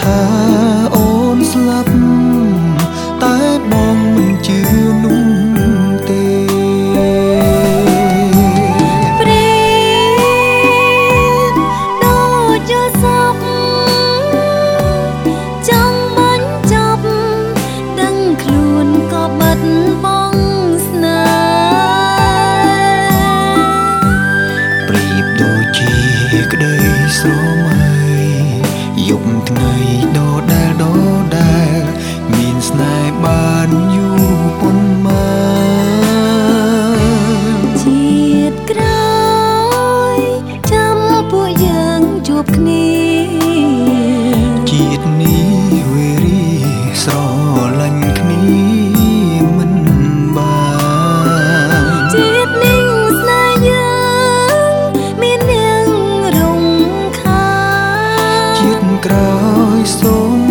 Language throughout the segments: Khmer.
ថាអូនស្លាប់តែបងមិនជឿនោះ្រីបដូចជាក្តីស្រមៃ dục người đó đã ក្រោយសូម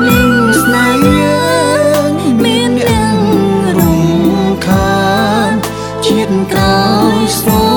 និងស្នេហ៍យើងមានទាំងរំខានជាតិក្រោយស្វ